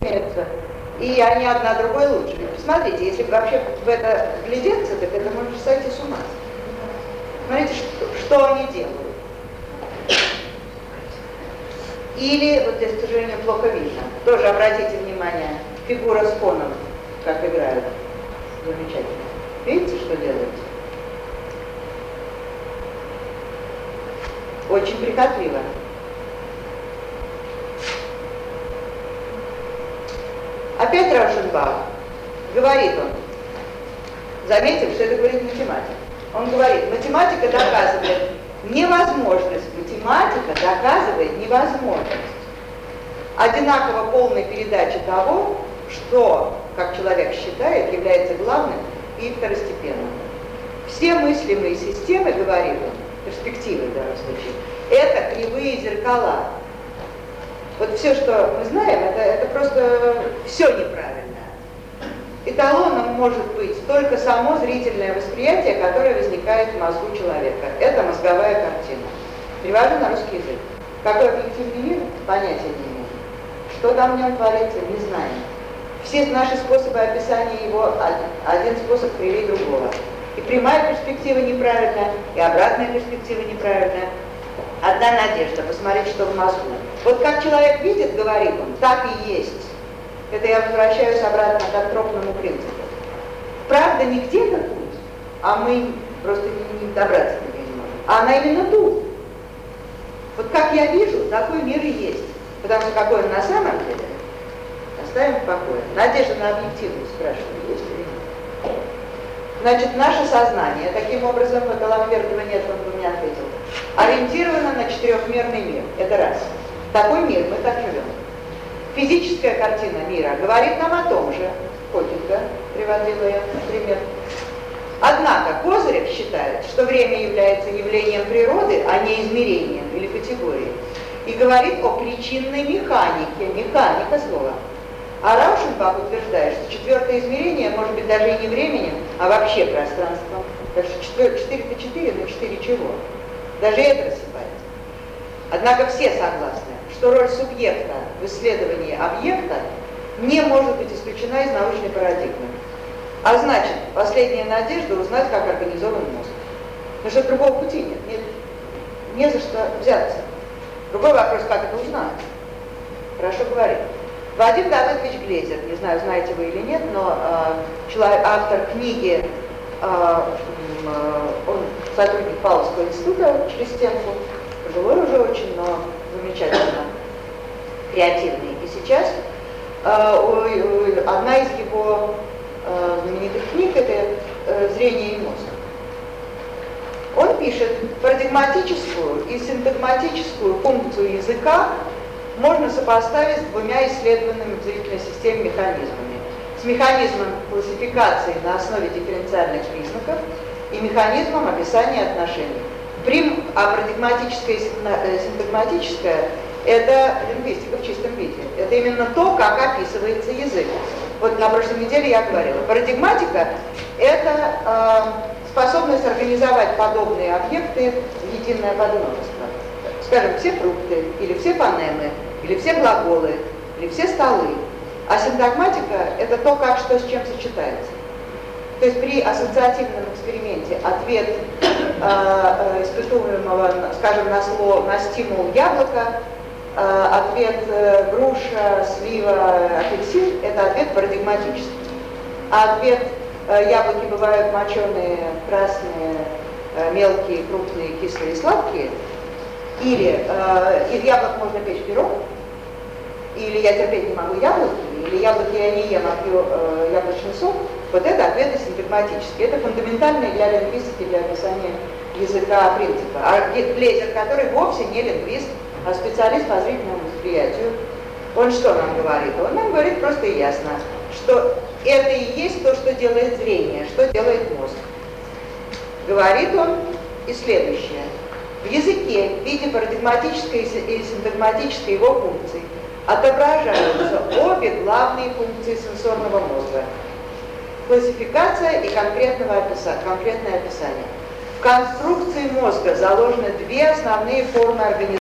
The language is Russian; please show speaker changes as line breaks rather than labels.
имеются. И они одна другой лучше. Посмотрите, если вообще в это глядеться, так это можно сойти с ума. Смотрите, что, что они делают. Или, вот здесь, к сожалению, плохо видно. Тоже обратите внимание, фигура с коном, как играют. Замечательно. Видите, что делают? Очень прихотливо. Опять Раушенбах. Говорит он. Заметим, что это говорит математик. Он говорит, математика доказывает невозможность. Математика доказывает невозможность одинаково полной передачи того, что, как человек считает, является главным и второстепенным. Все мыслимые системы, говорит он, перспективы в данном случае, это кривые зеркала. Вот все, что мы знаем, это, это просто все неправильно. Эталоном может быть только само зрительное восприятие, которое возникает в мозгу человека. Это мозговая картина. Перевожу на русский язык. Какой объективный мир? Понятия не имею. Что там в нем творится, не знаем. Все наши способы описания его один способ кривее другого. И прямая перспектива неправильная, и обратная перспектива неправильная. Одна надежда, посмотреть, что в мозгу. Вот как человек видит, говорит он, так и есть. Это я возвращаюсь обратно к антропному принципу. Правда не где-то тут, а мы просто не, не добраться до не можем. А она именно тут. Вот как я вижу, такой мир и есть. Потому что какой он на самом деле, оставим в покое. Надежда на объективность спрашиваю, есть ли. Значит, наше сознание, таким образом, по Галамбергова нет, он бы мне ответил, ориентировано на четырехмерный мир. Это раз. Такой мир, мы так живем. Физическая картина мира говорит нам о том же. Хокинга приводила я пример. Однако Козырев считает, что время является явлением природы, а не измерением или категорией. И говорит о причинной механике, механика слова. А Раушенбах утверждает, что четвертое измерение может быть даже и не временем, а вообще пространством. Так что 4 это 4, но 4 чего? Даже это рассыпается. Однако все согласны, что роль субъекта в исследовании объекта не может быть исключена из научной парадигмы. А значит, последняя надежда узнать, как организован мозг. Потому что другого пути нет, нет не за что взяться. Другой вопрос, как это узнать. Хорошо говорит. Вадим Давыдович Глезер, не знаю, знаете вы или нет, но э, человек, автор книги, э, он сотрудник Павловского института через стенку, пожилой уже очень, но замечательно креативный. И сейчас э, одна из его э, знаменитых книг это э, «Зрение и мозг». Он пишет, парадигматическую и синтагматическую функцию языка можно сопоставить с двумя исследованными в зрительной системе механизмами. С механизмом классификации на основе дифференциальных признаков и механизмом описания отношений. Прим, а парадигматическое и э, синтагматическое – это лингвистика в чистом виде. Это именно то, как описывается язык. Вот на прошлой неделе я говорила. Парадигматика – это э, способность организовать подобные объекты в единое подмножество. Скажем, все фрукты, или все фонемы, или все глаголы, или все столы. А синтагматика – это то, как что с чем сочетается. То есть при ассоциативном эксперименте ответ э, э, испытуемого, скажем, на, слово, на стимул яблоко, э, ответ э, груша, слива, апельсин – это ответ парадигматический. А ответ э, яблоки бывают моченые, красные, э, мелкие, крупные, кислые, сладкие. Или э, из яблок можно печь пирог, или я терпеть не могу яблоки, или яблоки я не ем, а пью э, яблочный сок, вот это ответы синтагматические. Это фундаментальные для лингвистики, для описания языка принципа. А Глезер, который вовсе не лингвист, а специалист по зрительному восприятию, он что нам говорит? Он нам говорит просто и ясно, что это и есть то, что делает зрение, что делает мозг. Говорит он и следующее. В языке в виде парадигматической и синтагматической его функции отображаются обе главные функции сенсорного мозга. Классификация и конкретного описания, конкретное описание. В конструкции мозга заложены две основные формы организации.